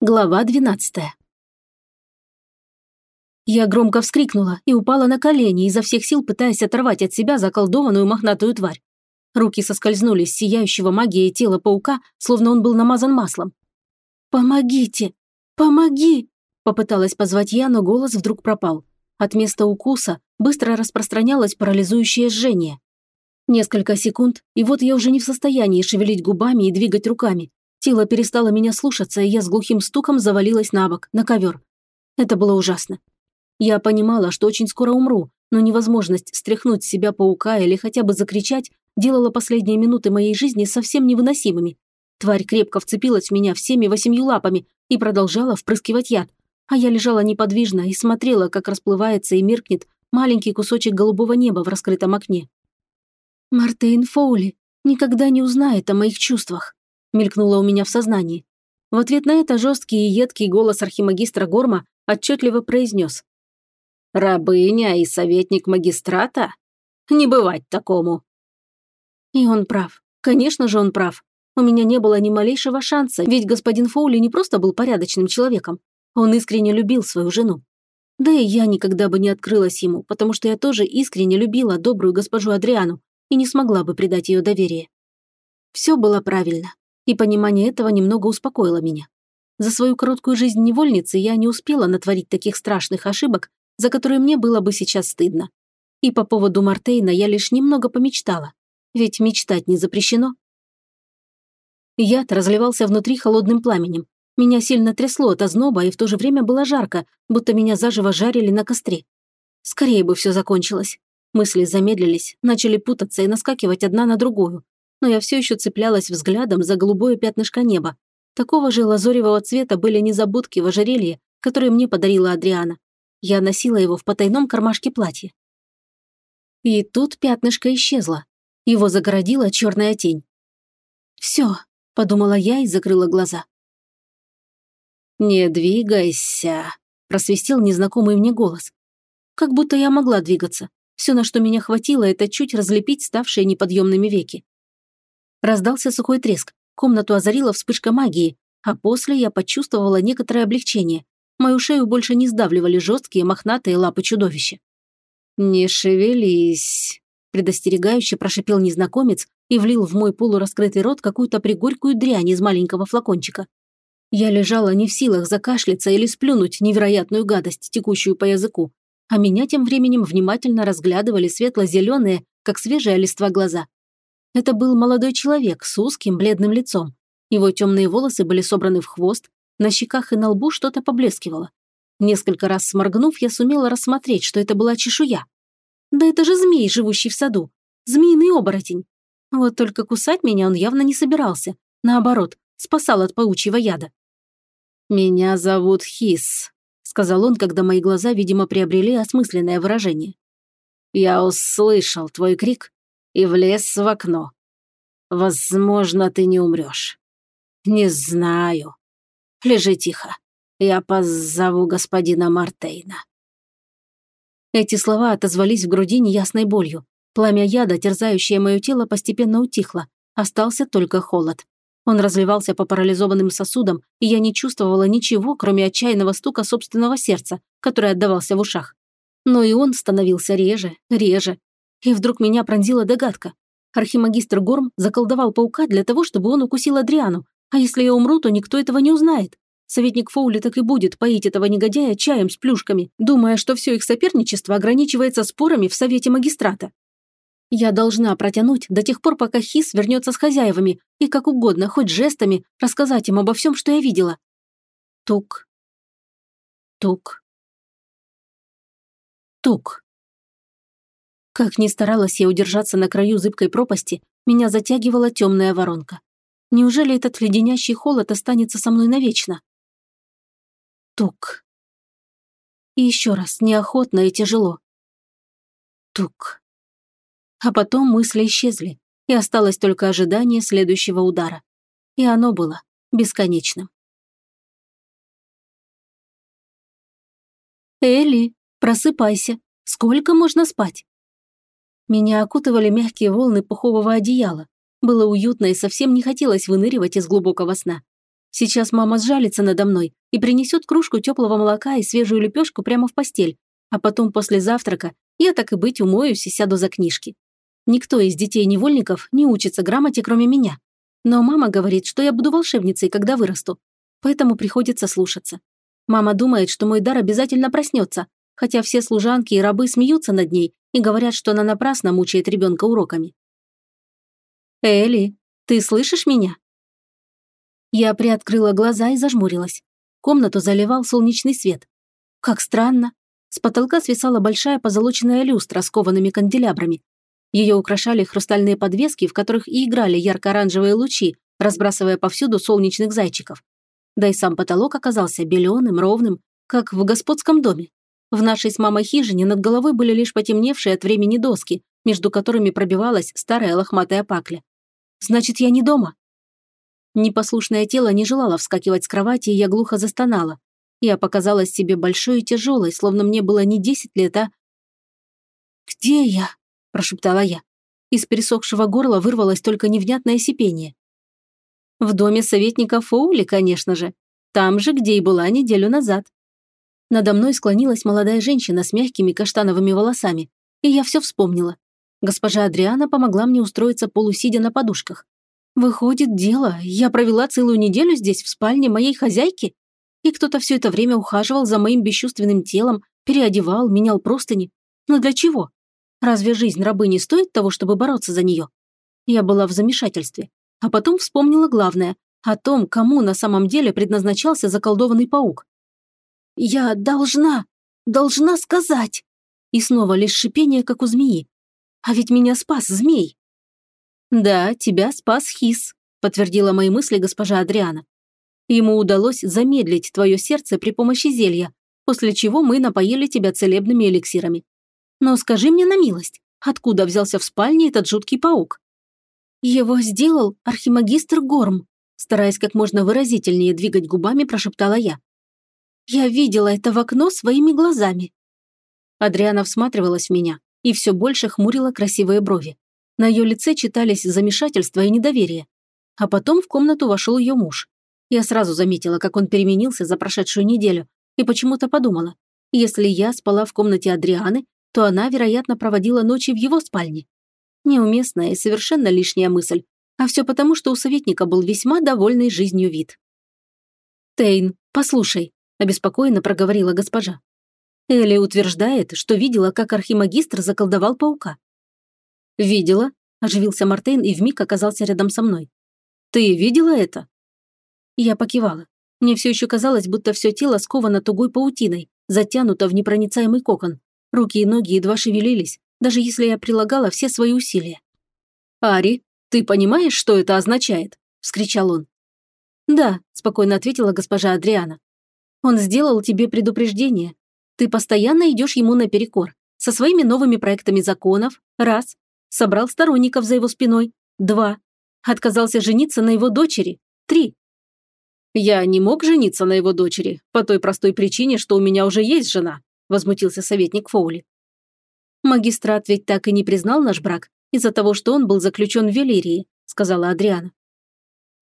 Глава 12 Я громко вскрикнула и упала на колени, изо всех сил пытаясь оторвать от себя заколдованную мохнатую тварь. Руки соскользнули с сияющего магией тела паука, словно он был намазан маслом. «Помогите! Помоги!» Попыталась позвать я, но голос вдруг пропал. От места укуса быстро распространялось парализующее жжение. Несколько секунд, и вот я уже не в состоянии шевелить губами и двигать руками, Тело перестало меня слушаться, и я с глухим стуком завалилась на бок, на ковер. Это было ужасно. Я понимала, что очень скоро умру, но невозможность стряхнуть с себя паука или хотя бы закричать делала последние минуты моей жизни совсем невыносимыми. Тварь крепко вцепилась в меня всеми восемью лапами и продолжала впрыскивать яд, а я лежала неподвижно и смотрела, как расплывается и меркнет маленький кусочек голубого неба в раскрытом окне. Мартейн Фоули никогда не узнает о моих чувствах мелькнуло у меня в сознании. В ответ на это жесткий и едкий голос архимагистра Горма отчетливо произнес. «Рабыня и советник магистрата? Не бывать такому!» И он прав. Конечно же, он прав. У меня не было ни малейшего шанса, ведь господин Фоули не просто был порядочным человеком. Он искренне любил свою жену. Да и я никогда бы не открылась ему, потому что я тоже искренне любила добрую госпожу Адриану и не смогла бы предать ее доверие. Все было правильно и понимание этого немного успокоило меня. За свою короткую жизнь невольницы я не успела натворить таких страшных ошибок, за которые мне было бы сейчас стыдно. И по поводу Мартейна я лишь немного помечтала, ведь мечтать не запрещено. Яд разливался внутри холодным пламенем. Меня сильно трясло от озноба, и в то же время было жарко, будто меня заживо жарили на костре. Скорее бы все закончилось. Мысли замедлились, начали путаться и наскакивать одна на другую но я все еще цеплялась взглядом за голубое пятнышко неба. Такого же лазоревого цвета были незабудки в ожерелье, которые мне подарила Адриана. Я носила его в потайном кармашке платья. И тут пятнышко исчезло. Его загородила черная тень. «Все», — подумала я и закрыла глаза. «Не двигайся», — просвистел незнакомый мне голос. Как будто я могла двигаться. Все, на что меня хватило, это чуть разлепить ставшие неподъемными веки. Раздался сухой треск, комнату озарила вспышка магии, а после я почувствовала некоторое облегчение. Мою шею больше не сдавливали жесткие мохнатые лапы чудовища. «Не шевелись», – предостерегающе прошипел незнакомец и влил в мой полураскрытый рот какую-то пригорькую дрянь из маленького флакончика. Я лежала не в силах закашляться или сплюнуть невероятную гадость, текущую по языку, а меня тем временем внимательно разглядывали светло-зеленые, как свежая листва глаза. Это был молодой человек с узким бледным лицом. Его темные волосы были собраны в хвост, на щеках и на лбу что-то поблескивало. Несколько раз сморгнув, я сумела рассмотреть, что это была чешуя. Да это же змей, живущий в саду. Змеиный оборотень. Вот только кусать меня он явно не собирался. Наоборот, спасал от паучьего яда. «Меня зовут Хис», — сказал он, когда мои глаза, видимо, приобрели осмысленное выражение. «Я услышал твой крик и влез в окно. Возможно, ты не умрешь. Не знаю. Лежи тихо. Я позову господина Мартейна. Эти слова отозвались в груди неясной болью. Пламя яда, терзающее мое тело, постепенно утихло. Остался только холод. Он разливался по парализованным сосудам, и я не чувствовала ничего, кроме отчаянного стука собственного сердца, который отдавался в ушах. Но и он становился реже, реже, и вдруг меня пронзила догадка. Архимагистр Горм заколдовал паука для того, чтобы он укусил Адриану, а если я умру, то никто этого не узнает. Советник Фоули так и будет поить этого негодяя чаем с плюшками, думая, что все их соперничество ограничивается спорами в Совете Магистрата. Я должна протянуть до тех пор, пока Хис вернется с хозяевами и как угодно, хоть жестами, рассказать им обо всем, что я видела. Тук. Тук. Тук. Как ни старалась я удержаться на краю зыбкой пропасти, меня затягивала темная воронка. Неужели этот леденящий холод останется со мной навечно? Тук. И еще раз, неохотно и тяжело. Тук. А потом мысли исчезли, и осталось только ожидание следующего удара. И оно было бесконечным. «Элли, просыпайся. Сколько можно спать?» Меня окутывали мягкие волны пухового одеяла. Было уютно и совсем не хотелось выныривать из глубокого сна. Сейчас мама сжалится надо мной и принесет кружку теплого молока и свежую лепешку прямо в постель, а потом после завтрака я так и быть умоюсь и сяду за книжки. Никто из детей-невольников не учится грамоте, кроме меня. Но мама говорит, что я буду волшебницей, когда вырасту. Поэтому приходится слушаться. Мама думает, что мой дар обязательно проснется, хотя все служанки и рабы смеются над ней и говорят, что она напрасно мучает ребенка уроками. «Элли, ты слышишь меня?» Я приоткрыла глаза и зажмурилась. Комнату заливал солнечный свет. Как странно. С потолка свисала большая позолоченная люстра с коваными канделябрами. Ее украшали хрустальные подвески, в которых и играли ярко-оранжевые лучи, разбрасывая повсюду солнечных зайчиков. Да и сам потолок оказался беленым, ровным, как в господском доме. В нашей с мамой хижине над головой были лишь потемневшие от времени доски, между которыми пробивалась старая лохматая пакля. Значит, я не дома. Непослушное тело не желало вскакивать с кровати, и я глухо застонала. Я показалась себе большой и тяжелой, словно мне было не десять лет, а... «Где я?» – прошептала я. Из пересохшего горла вырвалось только невнятное сипение. В доме советника Фоули, конечно же. Там же, где и была неделю назад. Надо мной склонилась молодая женщина с мягкими каштановыми волосами, и я все вспомнила. Госпожа Адриана помогла мне устроиться полусидя на подушках. Выходит, дело, я провела целую неделю здесь, в спальне моей хозяйки? И кто-то все это время ухаживал за моим бесчувственным телом, переодевал, менял простыни. Но для чего? Разве жизнь рабы не стоит того, чтобы бороться за нее? Я была в замешательстве. А потом вспомнила главное – о том, кому на самом деле предназначался заколдованный паук. «Я должна, должна сказать!» И снова лишь шипение, как у змеи. «А ведь меня спас змей!» «Да, тебя спас Хис», – подтвердила мои мысли госпожа Адриана. «Ему удалось замедлить твое сердце при помощи зелья, после чего мы напоили тебя целебными эликсирами. Но скажи мне на милость, откуда взялся в спальне этот жуткий паук?» «Его сделал архимагистр Горм», стараясь как можно выразительнее двигать губами, прошептала я. «Я видела это в окно своими глазами». Адриана всматривалась в меня и все больше хмурила красивые брови. На ее лице читались замешательство и недоверие. А потом в комнату вошел ее муж. Я сразу заметила, как он переменился за прошедшую неделю, и почему-то подумала, если я спала в комнате Адрианы, то она, вероятно, проводила ночи в его спальне. Неуместная и совершенно лишняя мысль, а все потому, что у советника был весьма довольный жизнью вид. «Тейн, послушай», – обеспокоенно проговорила госпожа. Элли утверждает, что видела, как архимагистр заколдовал паука. «Видела», – оживился Мартейн и вмиг оказался рядом со мной. «Ты видела это?» Я покивала. Мне все еще казалось, будто все тело сковано тугой паутиной, затянуто в непроницаемый кокон. Руки и ноги едва шевелились, даже если я прилагала все свои усилия. «Ари, ты понимаешь, что это означает?» – вскричал он. «Да», – спокойно ответила госпожа Адриана. «Он сделал тебе предупреждение. Ты постоянно идешь ему наперекор, со своими новыми проектами законов, раз, Собрал сторонников за его спиной. Два. Отказался жениться на его дочери. Три. «Я не мог жениться на его дочери, по той простой причине, что у меня уже есть жена», возмутился советник Фоули. «Магистрат ведь так и не признал наш брак из-за того, что он был заключен в Велирии», сказала Адриана.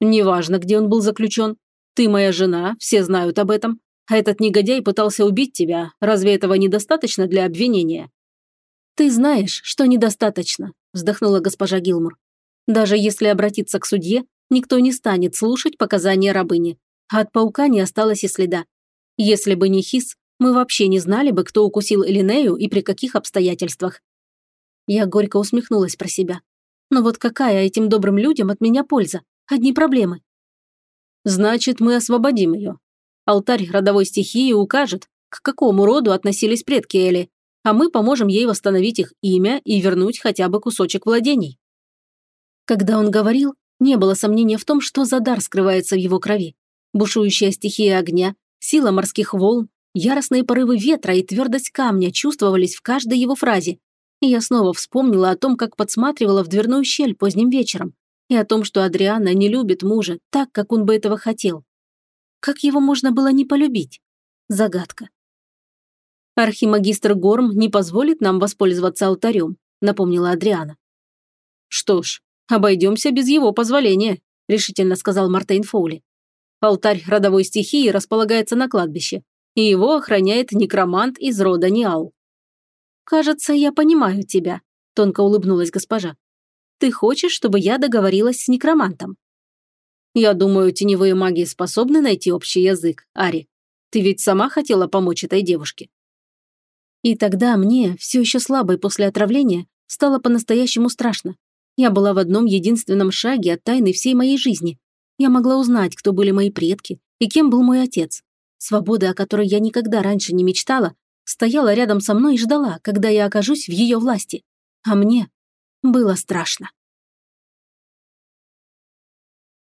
«Неважно, где он был заключен. Ты моя жена, все знают об этом. А этот негодяй пытался убить тебя. Разве этого недостаточно для обвинения?» «Ты знаешь, что недостаточно», – вздохнула госпожа Гилмур. «Даже если обратиться к судье, никто не станет слушать показания рабыни, а от паука не осталось и следа. Если бы не Хис, мы вообще не знали бы, кто укусил Элинею и при каких обстоятельствах». Я горько усмехнулась про себя. Но вот какая этим добрым людям от меня польза? Одни проблемы. Значит, мы освободим ее. Алтарь родовой стихии укажет, к какому роду относились предки Эли, а мы поможем ей восстановить их имя и вернуть хотя бы кусочек владений». Когда он говорил, не было сомнения в том, что за дар скрывается в его крови. Бушующая стихия огня, сила морских волн, яростные порывы ветра и твердость камня чувствовались в каждой его фразе. И я снова вспомнила о том, как подсматривала в дверную щель поздним вечером, и о том, что Адриана не любит мужа так, как он бы этого хотел. Как его можно было не полюбить? Загадка. «Архимагистр Горм не позволит нам воспользоваться алтарем», напомнила Адриана. «Что ж, обойдемся без его позволения», решительно сказал Мартейн Фоули. Алтарь родовой стихии располагается на кладбище, и его охраняет некромант из рода Ниал. «Кажется, я понимаю тебя», – тонко улыбнулась госпожа. «Ты хочешь, чтобы я договорилась с некромантом?» «Я думаю, теневые маги способны найти общий язык, Ари. Ты ведь сама хотела помочь этой девушке». И тогда мне, все еще слабой после отравления, стало по-настоящему страшно. Я была в одном единственном шаге от тайны всей моей жизни. Я могла узнать, кто были мои предки и кем был мой отец. Свобода, о которой я никогда раньше не мечтала, стояла рядом со мной и ждала, когда я окажусь в ее власти. А мне было страшно.